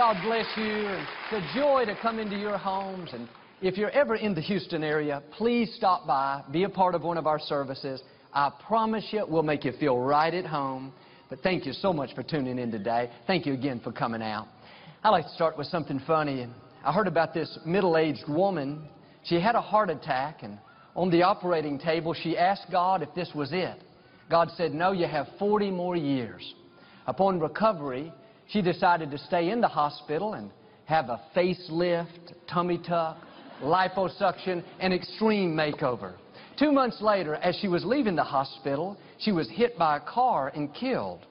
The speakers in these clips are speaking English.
God bless you. And it's a joy to come into your homes. And if you're ever in the Houston area, please stop by, be a part of one of our services. I promise you, we'll make you feel right at home. But thank you so much for tuning in today. Thank you again for coming out. I'd like to start with something funny. I heard about this middle-aged woman. She had a heart attack, and on the operating table, she asked God if this was it. God said, no, you have 40 more years. Upon recovery, she decided to stay in the hospital and have a facelift, tummy tuck, liposuction, and extreme makeover. Two months later, as she was leaving the hospital, she was hit by a car and killed.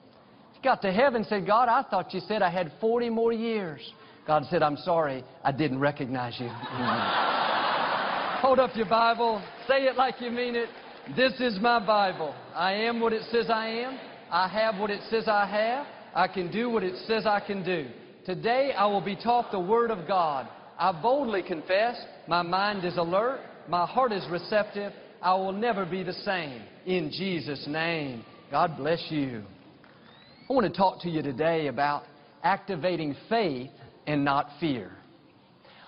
She got to heaven and said, God, I thought you said I had 40 more years. God said, I'm sorry, I didn't recognize you. Hold up your Bible. Say it like you mean it. This is my Bible. I am what it says I am. I have what it says I have. I can do what it says I can do. Today I will be taught the Word of God. I boldly confess my mind is alert, my heart is receptive. I will never be the same. In Jesus' name, God bless you. I want to talk to you today about activating faith and not fear.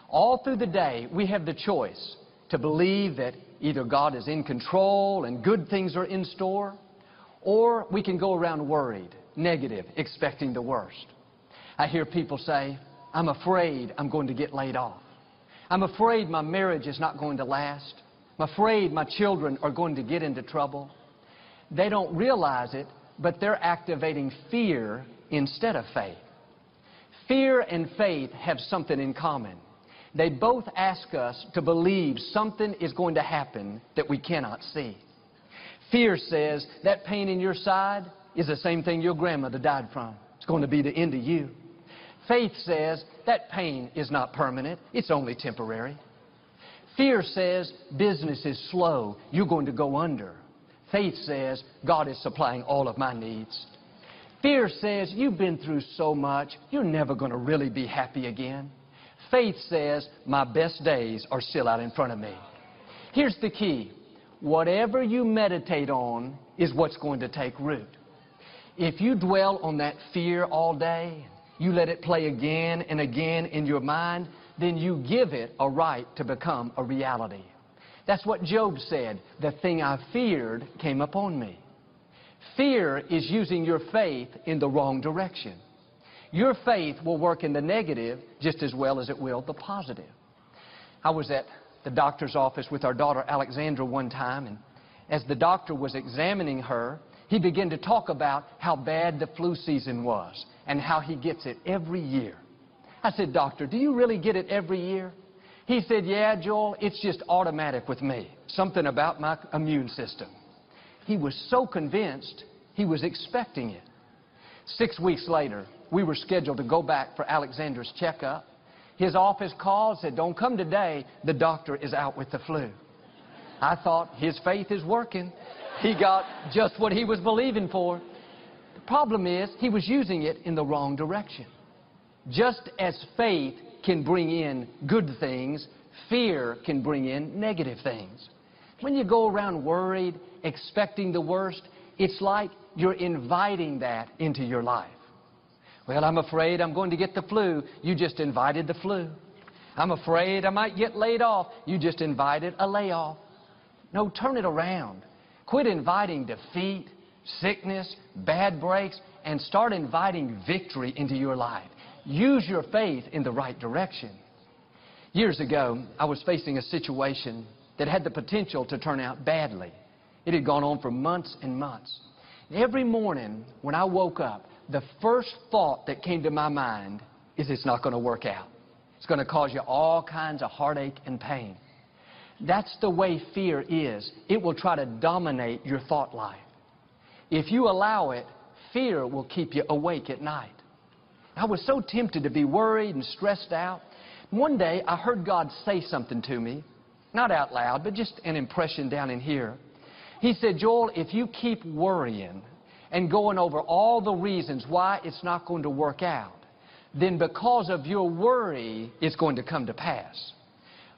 All through the day, we have the choice to believe that either God is in control and good things are in store, or we can go around worried negative, expecting the worst. I hear people say, I'm afraid I'm going to get laid off. I'm afraid my marriage is not going to last. I'm afraid my children are going to get into trouble. They don't realize it, but they're activating fear instead of faith. Fear and faith have something in common. They both ask us to believe something is going to happen that we cannot see. Fear says that pain in your side, is the same thing your grandmother died from. It's going to be the end of you. Faith says that pain is not permanent, it's only temporary. Fear says business is slow, you're going to go under. Faith says God is supplying all of my needs. Fear says you've been through so much, you're never going to really be happy again. Faith says my best days are still out in front of me. Here's the key. Whatever you meditate on is what's going to take root. If you dwell on that fear all day, you let it play again and again in your mind, then you give it a right to become a reality. That's what Job said. The thing I feared came upon me. Fear is using your faith in the wrong direction. Your faith will work in the negative just as well as it will the positive. I was at the doctor's office with our daughter Alexandra one time, and as the doctor was examining her, he began to talk about how bad the flu season was and how he gets it every year. I said, Doctor, do you really get it every year? He said, Yeah, Joel, it's just automatic with me. Something about my immune system. He was so convinced he was expecting it. Six weeks later, we were scheduled to go back for Alexandra's checkup. His office called, said, Don't come today. The doctor is out with the flu. I thought, His faith is working. He got just what he was believing for. The problem is he was using it in the wrong direction. Just as faith can bring in good things, fear can bring in negative things. When you go around worried, expecting the worst, it's like you're inviting that into your life. Well, I'm afraid I'm going to get the flu. You just invited the flu. I'm afraid I might get laid off. You just invited a layoff. No, turn it around. Quit inviting defeat, sickness, bad breaks, and start inviting victory into your life. Use your faith in the right direction. Years ago, I was facing a situation that had the potential to turn out badly. It had gone on for months and months. Every morning when I woke up, the first thought that came to my mind is it's not going to work out. It's going to cause you all kinds of heartache and pain. That's the way fear is. It will try to dominate your thought life. If you allow it, fear will keep you awake at night. I was so tempted to be worried and stressed out. One day I heard God say something to me, not out loud, but just an impression down in here. He said, Joel, if you keep worrying and going over all the reasons why it's not going to work out, then because of your worry, it's going to come to pass.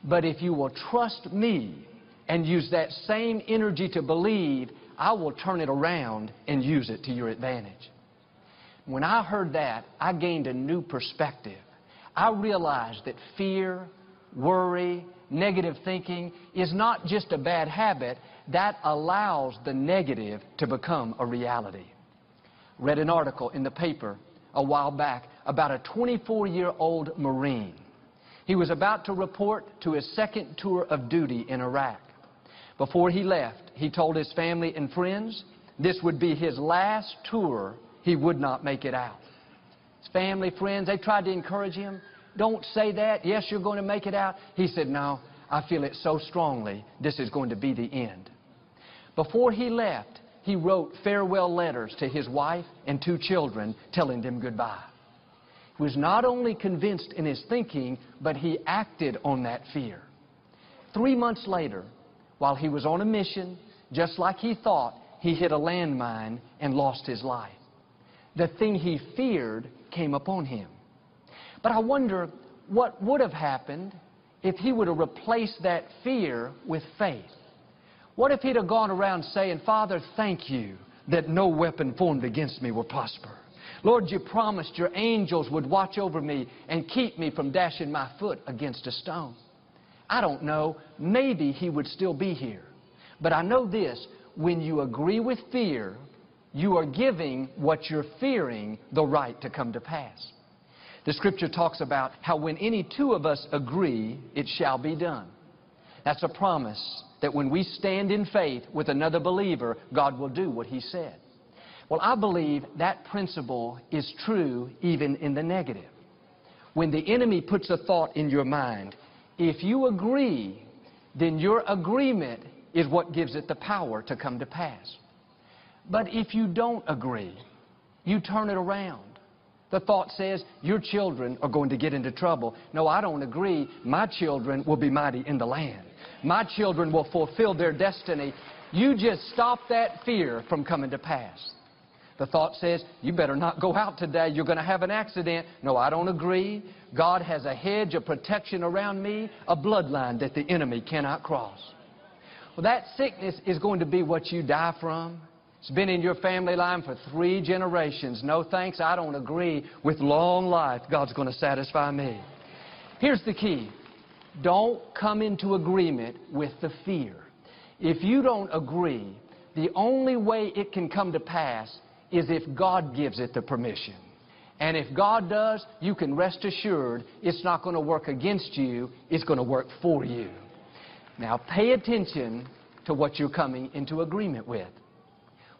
But if you will trust me and use that same energy to believe, I will turn it around and use it to your advantage. When I heard that, I gained a new perspective. I realized that fear, worry, negative thinking is not just a bad habit, that allows the negative to become a reality. Read an article in the paper a while back about a 24 year old Marine. He was about to report to his second tour of duty in Iraq. Before he left, he told his family and friends this would be his last tour. He would not make it out. His family, friends, they tried to encourage him. Don't say that. Yes, you're going to make it out. He said, No, I feel it so strongly. This is going to be the end. Before he left, he wrote farewell letters to his wife and two children telling them goodbye. He was not only convinced in his thinking, but he acted on that fear. Three months later, while he was on a mission, just like he thought, he hit a landmine and lost his life. The thing he feared came upon him. But I wonder what would have happened if he would have replaced that fear with faith. What if he'd have gone around saying, Father, thank you that no weapon formed against me will prosper. Lord, you promised your angels would watch over me and keep me from dashing my foot against a stone. I don't know. Maybe he would still be here. But I know this when you agree with fear, you are giving what you're fearing the right to come to pass. The scripture talks about how when any two of us agree, it shall be done. That's a promise that when we stand in faith with another believer, God will do what He said. Well, I believe that principle is true even in the negative. When the enemy puts a thought in your mind, if you agree, then your agreement is what gives it the power to come to pass. But if you don't agree, you turn it around. The thought says, your children are going to get into trouble. No, I don't agree. My children will be mighty in the land. My children will fulfill their destiny. You just stop that fear from coming to pass. The thought says, you better not go out today. You're going to have an accident. No, I don't agree. God has a hedge of protection around me, a bloodline that the enemy cannot cross. Well, that sickness is going to be what you die from. It's been in your family line for three generations. No thanks, I don't agree with long life. God's going to satisfy me. Here's the key. Don't come into agreement with the fear. If you don't agree, the only way it can come to pass is if God gives it the permission. And if God does, you can rest assured it's not going to work against you, it's going to work for you. Now pay attention to what you're coming into agreement with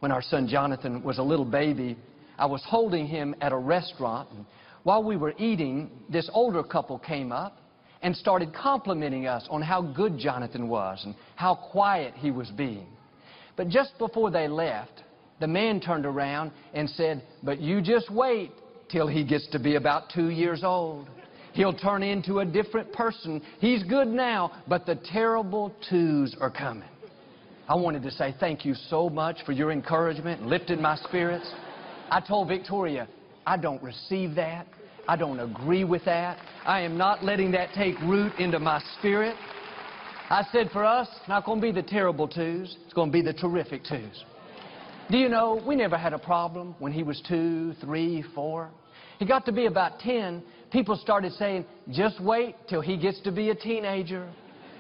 when our son Jonathan was a little baby, I was holding him at a restaurant. And while we were eating, this older couple came up and started complimenting us on how good Jonathan was and how quiet he was being. But just before they left, the man turned around and said, But you just wait till he gets to be about two years old. He'll turn into a different person. He's good now, but the terrible twos are coming. I wanted to say thank you so much for your encouragement and lifting my spirits. I told Victoria, I don't receive that. I don't agree with that. I am not letting that take root into my spirit. I said for us, it's not going to be the terrible twos. It's going to be the terrific twos. Do you know, we never had a problem when he was two, three, four. He got to be about 10. People started saying, just wait till he gets to be a teenager.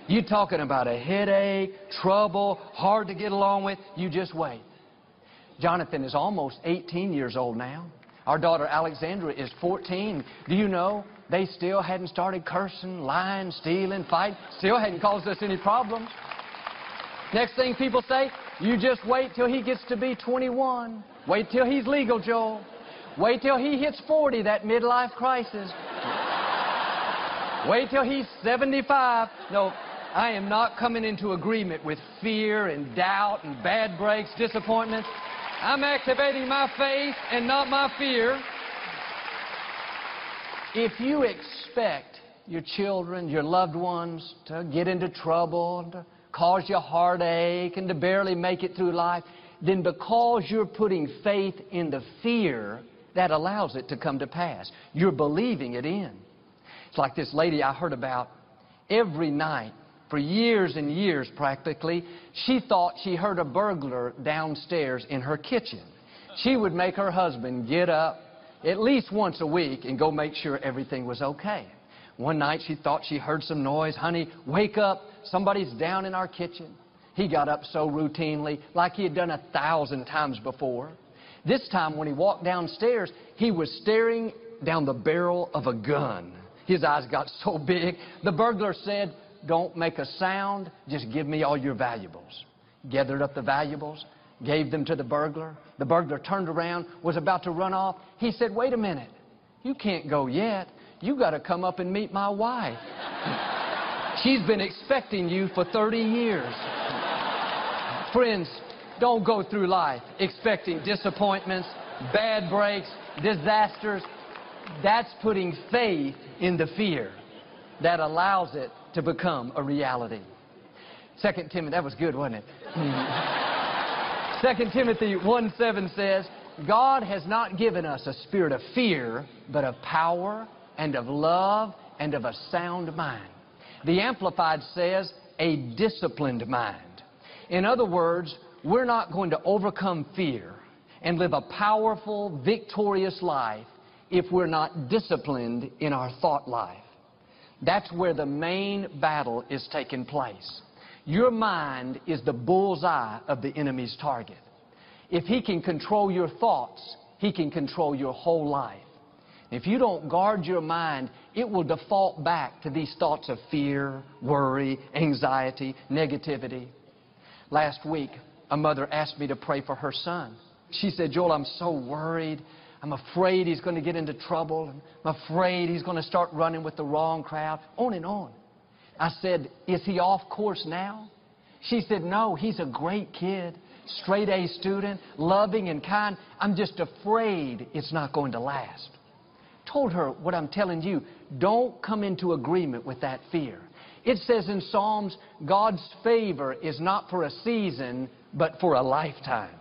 You talking about a headache, trouble, hard to get along with, you just wait. Jonathan is almost 18 years old now. Our daughter Alexandra is 14. Do you know they still hadn't started cursing, lying, stealing, fighting, still hadn't caused us any problems. Next thing people say, you just wait till he gets to be 21. Wait till he's legal, Joel. Wait till he hits 40, that midlife crisis. Wait till he's 75. No, I am not coming into agreement with fear and doubt and bad breaks, disappointments. I'm activating my faith and not my fear. If you expect your children, your loved ones to get into trouble, to cause you heartache, and to barely make it through life, then because you're putting faith in the fear, that allows it to come to pass. You're believing it in. It's like this lady I heard about every night for years and years practically, she thought she heard a burglar downstairs in her kitchen. She would make her husband get up, at least once a week and go make sure everything was okay. One night she thought she heard some noise. Honey, wake up. Somebody's down in our kitchen. He got up so routinely, like he had done a thousand times before. This time, when he walked downstairs, he was staring down the barrel of a gun. His eyes got so big. The burglar said, Don't make a sound, just give me all your valuables. Gathered up the valuables, gave them to the burglar. The burglar turned around, was about to run off. He said, Wait a minute, you can't go yet. You got to come up and meet my wife. She's been expecting you for 30 years. Friends, don't go through life expecting disappointments, bad breaks, disasters. That's putting faith in the fear that allows it to become a reality. Second Timothy, that was good, wasn't it? Second Timothy 1:7 says, God has not given us a spirit of fear, but of power and of love and of a sound mind. The Amplified says, a disciplined mind. In other words, we're not going to overcome fear and live a powerful, victorious life if we're not disciplined in our thought life. That's where the main battle is taking place. Your mind is the bullseye of the enemy's target. If he can control your thoughts, he can control your whole life. If you don't guard your mind, it will default back to these thoughts of fear, worry, anxiety, negativity. Last week, a mother asked me to pray for her son. She said, Joel, I'm so worried. I'm afraid he's going to get into trouble. I'm afraid he's going to start running with the wrong crowd. On and on. I said, Is he off course now? She said, No, he's a great kid, straight A student, loving and kind. I'm just afraid it's not going to last. Told her what I'm telling you. Don't come into agreement with that fear. It says in Psalms, God's favor is not for a season, but for a lifetime.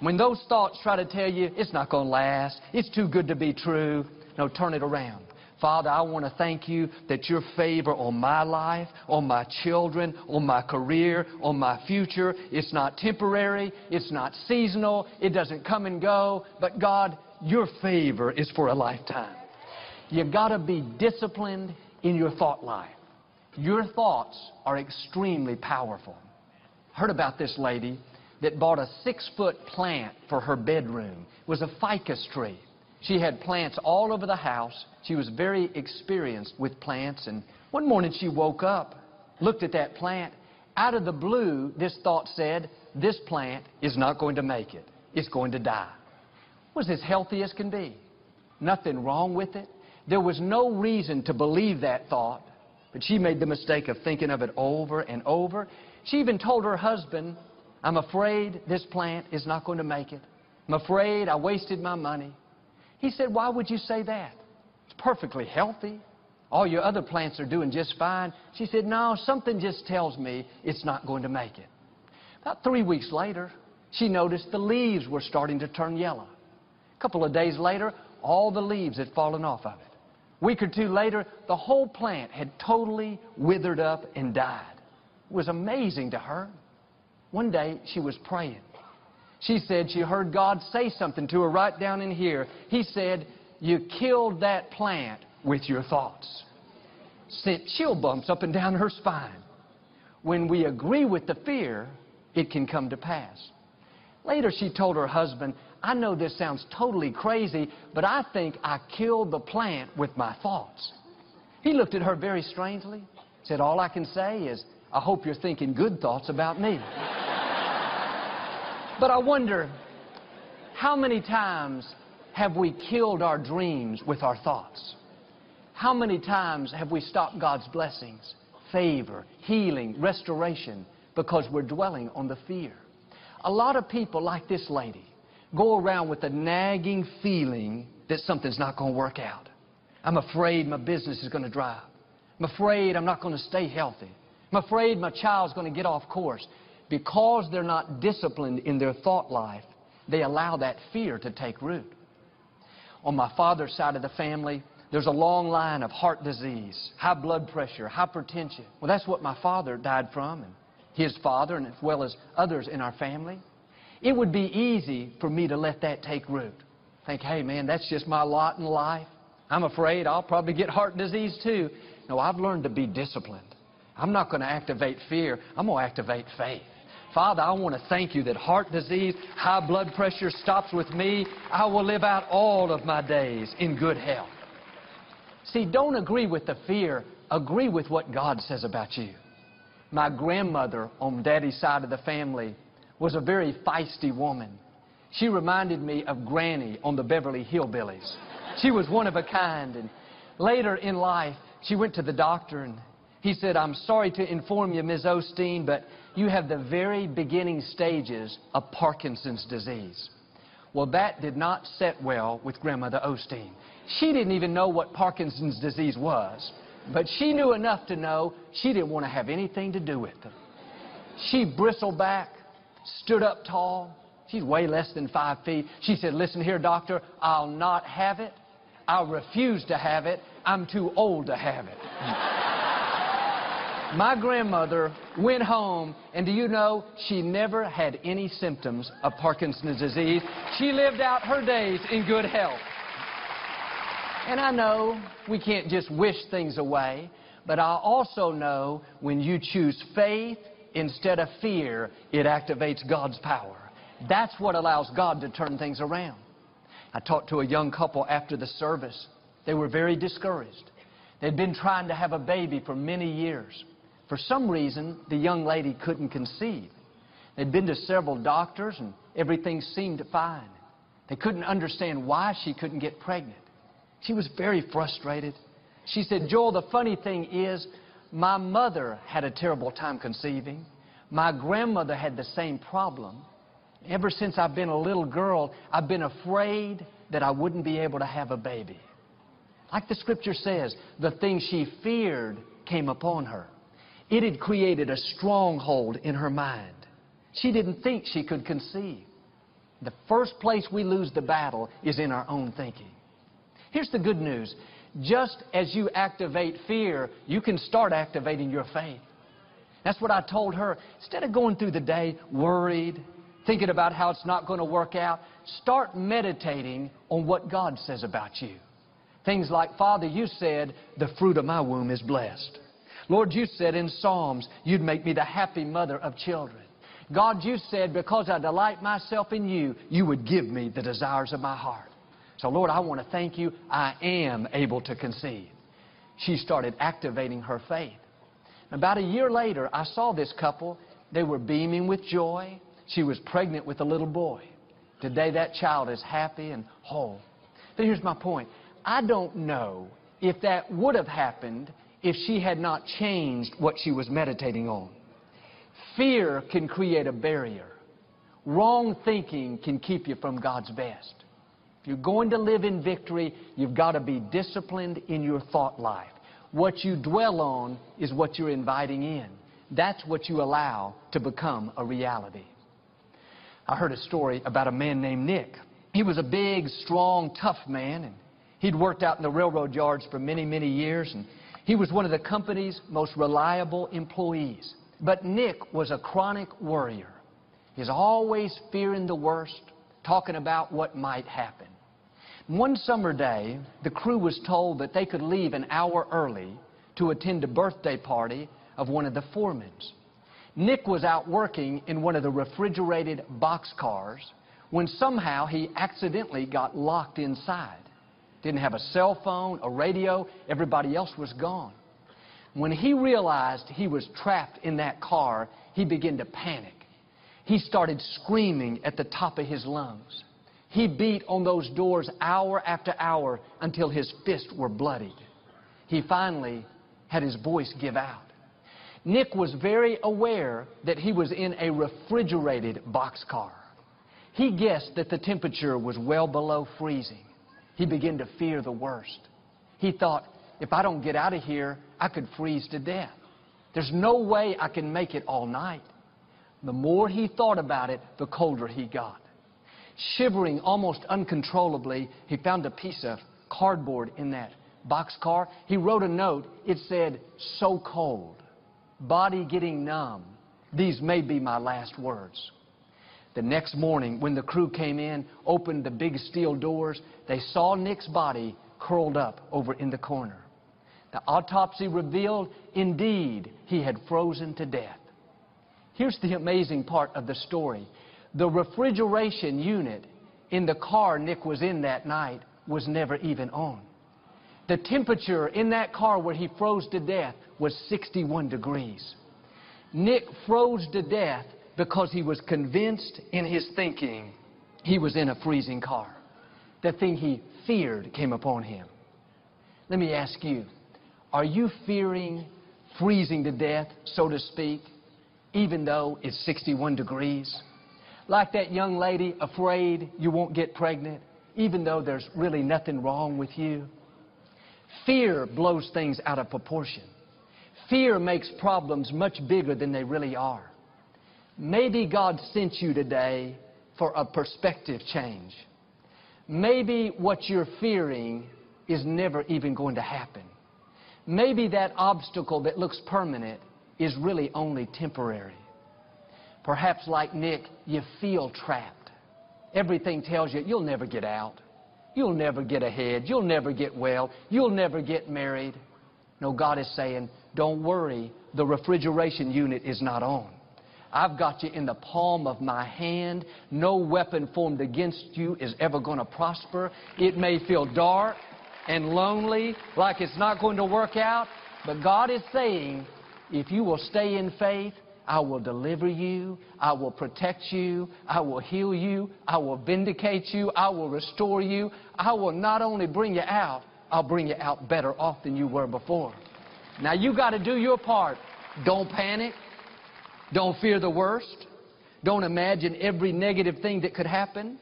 When those thoughts try to tell you it's not going to last, it's too good to be true, no, turn it around. Father, I want to thank you that your favor on my life, on my children, on my career, on my future, it's not temporary, it's not seasonal, it doesn't come and go, but God, your favor is for a lifetime. You've got to be disciplined in your thought life. Your thoughts are extremely powerful. Heard about this lady that bought a six foot plant for her bedroom. It was a ficus tree. She had plants all over the house. She was very experienced with plants. And one morning she woke up, looked at that plant. Out of the blue, this thought said, This plant is not going to make it. It's going to die. Was as healthy as can be. Nothing wrong with it. There was no reason to believe that thought, but she made the mistake of thinking of it over and over. She even told her husband, I'm afraid this plant is not going to make it. I'm afraid I wasted my money. He said, Why would you say that? It's perfectly healthy. All your other plants are doing just fine. She said, No, something just tells me it's not going to make it. About three weeks later, she noticed the leaves were starting to turn yellow. Couple of days later, all the leaves had fallen off of it. A week or two later, the whole plant had totally withered up and died. It was amazing to her. One day, she was praying. She said she heard God say something to her right down in here. He said, You killed that plant with your thoughts. Sent chill bumps up and down her spine. When we agree with the fear, it can come to pass. Later, she told her husband, I know this sounds totally crazy, but I think I killed the plant with my thoughts. He looked at her very strangely, said, All I can say is, I hope you're thinking good thoughts about me. but I wonder, how many times have we killed our dreams with our thoughts? How many times have we stopped God's blessings, favor, healing, restoration, because we're dwelling on the fear? A lot of people, like this lady, go around with a nagging feeling that something's not going to work out. I'm afraid my business is going to dry up. I'm afraid I'm not going to stay healthy. I'm afraid my child's going to get off course. Because they're not disciplined in their thought life, they allow that fear to take root. On my father's side of the family, there's a long line of heart disease, high blood pressure, hypertension. Well, that's what my father died from, and his father, and as well as others in our family. It would be easy for me to let that take root. Think, hey man, that's just my lot in life. I'm afraid I'll probably get heart disease too. No, I've learned to be disciplined. I'm not going to activate fear. I'm going to activate faith. Father, I want to thank you that heart disease, high blood pressure stops with me. I will live out all of my days in good health. See, don't agree with the fear. Agree with what God says about you. My grandmother on daddy's side of the family was a very feisty woman. She reminded me of Granny on the Beverly Hillbillies. She was one of a kind. And later in life, she went to the doctor and he said, I'm sorry to inform you, Ms. Osteen, but you have the very beginning stages of Parkinson's disease. Well, that did not set well with Grandmother Osteen. She didn't even know what Parkinson's disease was, but she knew enough to know she didn't want to have anything to do with it. She bristled back, stood up tall. She's way less than five feet. She said, Listen here, doctor, I'll not have it. I'll refuse to have it. I'm too old to have it. My grandmother went home, and do you know, she never had any symptoms of Parkinson's disease. She lived out her days in good health. And I know we can't just wish things away, but I also know when you choose faith instead of fear, it activates God's power. That's what allows God to turn things around. I talked to a young couple after the service. They were very discouraged. They'd been trying to have a baby for many years. For some reason, the young lady couldn't conceive. They'd been to several doctors and everything seemed fine. They couldn't understand why she couldn't get pregnant. She was very frustrated. She said, Joel, the funny thing is, my mother had a terrible time conceiving. My grandmother had the same problem. Ever since I've been a little girl, I've been afraid that I wouldn't be able to have a baby. Like the scripture says, the thing she feared came upon her. It had created a stronghold in her mind. She didn't think she could conceive. The first place we lose the battle is in our own thinking. Here's the good news. Just as you activate fear, you can start activating your faith. That's what I told her. Instead of going through the day worried, thinking about how it's not going to work out, start meditating on what God says about you. Things like, Father, you said, the fruit of my womb is blessed. Lord, you said in Psalms, you'd make me the happy mother of children. God, you said, because I delight myself in you, you would give me the desires of my heart. So, Lord, I want to thank you. I am able to conceive. She started activating her faith. About a year later, I saw this couple. They were beaming with joy. She was pregnant with a little boy. Today, that child is happy and whole. But here's my point I don't know if that would have happened if she had not changed what she was meditating on. Fear can create a barrier. Wrong thinking can keep you from God's best. If you're going to live in victory, you've got to be disciplined in your thought life. What you dwell on is what you're inviting in. That's what you allow to become a reality. I heard a story about a man named Nick. He was a big, strong, tough man, and he'd worked out in the railroad yards for many, many years, and he was one of the company's most reliable employees. But Nick was a chronic worrier. He's always fearing the worst, talking about what might happen. One summer day, the crew was told that they could leave an hour early to attend a birthday party of one of the foremans. Nick was out working in one of the refrigerated boxcars when somehow he accidentally got locked inside. Didn't have a cell phone, a radio, everybody else was gone. When he realized he was trapped in that car, he began to panic. He started screaming at the top of his lungs. He beat on those doors hour after hour until his fists were bloodied. He finally had his voice give out. Nick was very aware that he was in a refrigerated boxcar. He guessed that the temperature was well below freezing he began to fear the worst. He thought, if I don't get out of here, I could freeze to death. There's no way I can make it all night. The more he thought about it, the colder he got. Shivering almost uncontrollably, he found a piece of cardboard in that boxcar. He wrote a note. It said, So cold, body getting numb. These may be my last words. The next morning, when the crew came in, opened the big steel doors, they saw Nick's body curled up over in the corner. The autopsy revealed, indeed, he had frozen to death. Here's the amazing part of the story. The refrigeration unit in the car Nick was in that night was never even on. The temperature in that car where he froze to death was 61 degrees. Nick froze to death because he was convinced in his thinking he was in a freezing car. The thing he feared came upon him. Let me ask you, are you fearing freezing to death, so to speak, even though it's 61 degrees? Like that young lady afraid you won't get pregnant, even though there's really nothing wrong with you? Fear blows things out of proportion. Fear makes problems much bigger than they really are. Maybe God sent you today for a perspective change. Maybe what you're fearing is never even going to happen. Maybe that obstacle that looks permanent is really only temporary. Perhaps, like Nick, you feel trapped. Everything tells you you'll never get out. You'll never get ahead. You'll never get well. You'll never get married. No, God is saying, don't worry. The refrigeration unit is not on. I've got you in the palm of my hand. No weapon formed against you is ever going to prosper. It may feel dark and lonely, like it's not going to work out, but God is saying, if you will stay in faith, I will deliver you. I will protect you. I will heal you. I will vindicate you. I will restore you. I will not only bring you out, I'll bring you out better off than you were before. Now you got to do your part. Don't panic. Don't fear the worst. Don't imagine every negative thing that could happen.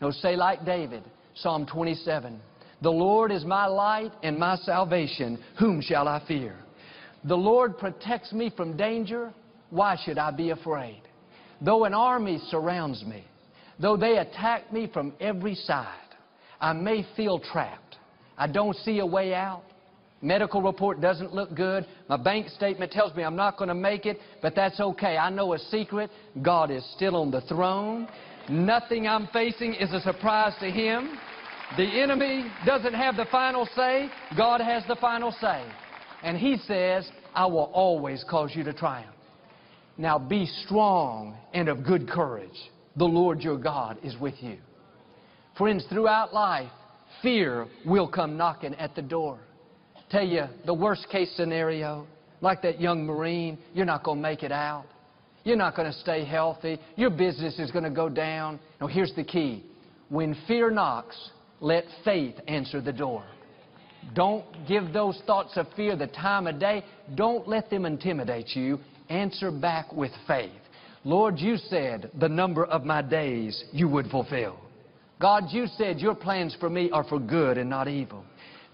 No, say like David, Psalm 27. The Lord is my light and my salvation. Whom shall I fear? The Lord protects me from danger. Why should I be afraid? Though an army surrounds me, though they attack me from every side, I may feel trapped. I don't see a way out. Medical report doesn't look good. My bank statement tells me I'm not going to make it, but that's okay. I know a secret. God is still on the throne. Nothing I'm facing is a surprise to Him. The enemy doesn't have the final say. God has the final say. And He says, I will always cause you to triumph. Now be strong and of good courage. The Lord your God is with you. Friends, throughout life, fear will come knocking at the door. Tell you the worst case scenario, like that young Marine, you're not going to make it out. You're not going to stay healthy. Your business is going to go down. Now, here's the key. When fear knocks, let faith answer the door. Don't give those thoughts of fear the time of day. Don't let them intimidate you. Answer back with faith. Lord, you said the number of my days you would fulfill. God, you said your plans for me are for good and not evil.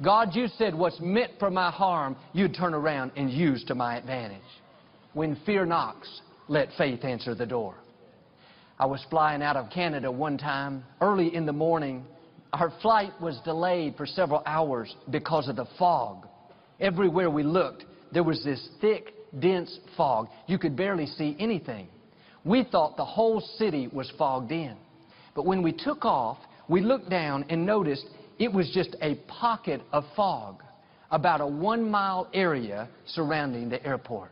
God, you said what's meant for my harm, you'd turn around and use to my advantage. When fear knocks, let faith answer the door. I was flying out of Canada one time early in the morning. Our flight was delayed for several hours because of the fog. Everywhere we looked, there was this thick, dense fog. You could barely see anything. We thought the whole city was fogged in. But when we took off, we looked down and noticed it was just a pocket of fog, about a one mile area surrounding the airport.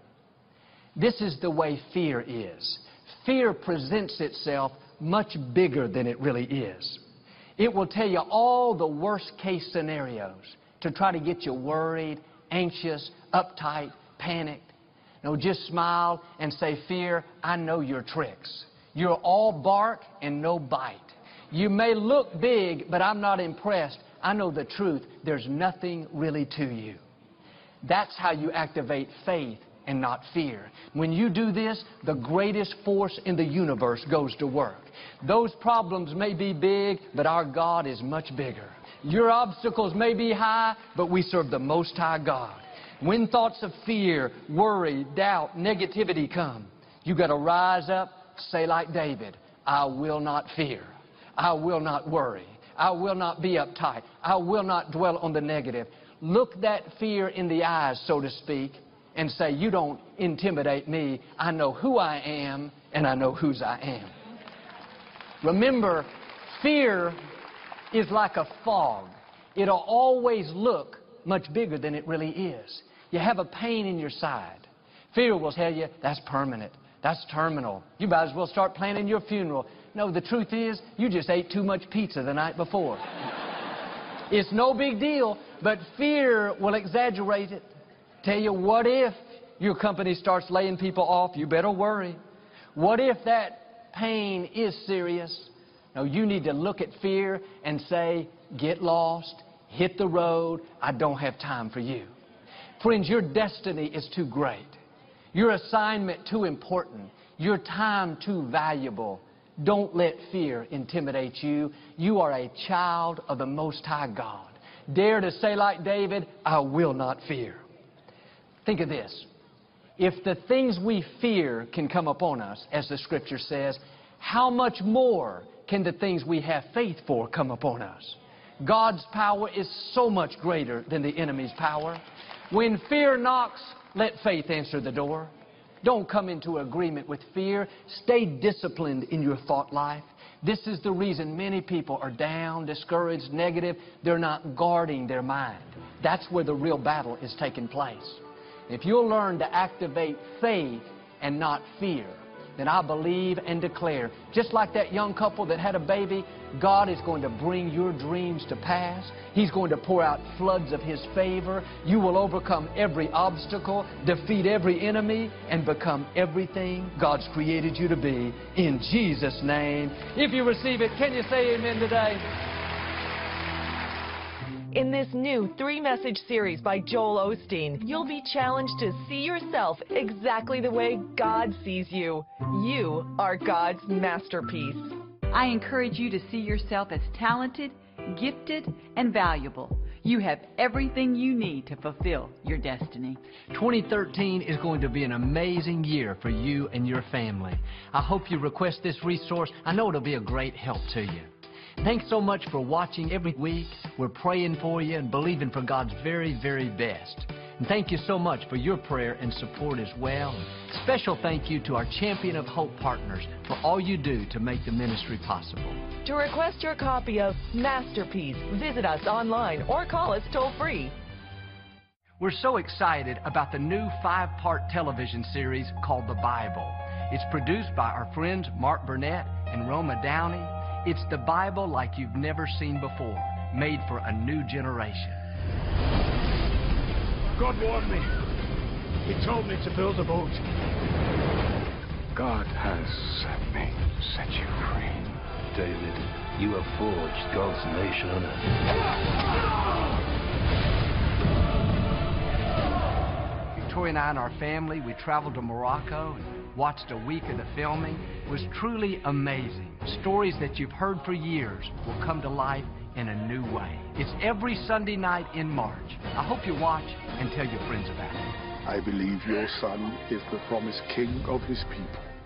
This is the way fear is. Fear presents itself much bigger than it really is. It will tell you all the worst case scenarios to try to get you worried, anxious, uptight, panicked. No, just smile and say, Fear, I know your tricks. You're all bark and no bite. You may look big, but I'm not impressed. I know the truth. There's nothing really to you. That's how you activate faith and not fear. When you do this, the greatest force in the universe goes to work. Those problems may be big, but our God is much bigger. Your obstacles may be high, but we serve the Most High God. When thoughts of fear, worry, doubt, negativity come, you got to rise up, say like David, I will not fear. I will not worry. I will not be uptight. I will not dwell on the negative. Look that fear in the eyes, so to speak, and say, You don't intimidate me. I know who I am, and I know whose I am. Remember, fear is like a fog. It'll always look much bigger than it really is. You have a pain in your side. Fear will tell you that's permanent. That's terminal. You might as well start planning your funeral. No, the truth is, you just ate too much pizza the night before. it's no big deal, but fear will exaggerate it. Tell you, what if your company starts laying people off? You better worry. What if that pain is serious? No, you need to look at fear and say, get lost, hit the road, I don't have time for you. Friends, your destiny is too great. Your assignment too important. Your time too valuable. Don't let fear intimidate you. You are a child of the Most High God. Dare to say like David, I will not fear. Think of this. If the things we fear can come upon us, as the Scripture says, how much more can the things we have faith for come upon us? God's power is so much greater than the enemy's power. When fear knocks, let faith answer the door. Don't come into agreement with fear. Stay disciplined in your thought life. This is the reason many people are down, discouraged, negative. They're not guarding their mind. That's where the real battle is taking place. If you'll learn to activate faith and not fear, then I believe and declare, just like that young couple that had a baby, God is going to bring your dreams to pass. He's going to pour out floods of His favor. You will overcome every obstacle, defeat every enemy, and become everything God's created you to be. In Jesus' name. If you receive it, can you say amen today? In this new three message series by Joel Osteen, you'll be challenged to see yourself exactly the way God sees you. You are God's masterpiece. I encourage you to see yourself as talented, gifted, and valuable. You have everything you need to fulfill your destiny. 2013 is going to be an amazing year for you and your family. I hope you request this resource. I know it'll be a great help to you. Thanks so much for watching every week. We're praying for you and believing for God's very, very best. And thank you so much for your prayer and support as well. Special thank you to our Champion of Hope partners for all you do to make the ministry possible. To request your copy of Masterpiece, visit us online or call us toll free. We're so excited about the new five part television series called The Bible. It's produced by our friends Mark Burnett and Roma Downey. It's the Bible like you've never seen before, made for a new generation. God warned me. He told me to build a boat. God has set me, set you free. David, you have forged God's nation on earth. Victoria and I and our family, we traveled to Morocco and watched a week of the filming. Was truly amazing. Stories that you've heard for years will come to life in a new way. It's every Sunday night in March. I hope you watch and tell your friends about it. I believe your son is the promised king of his people.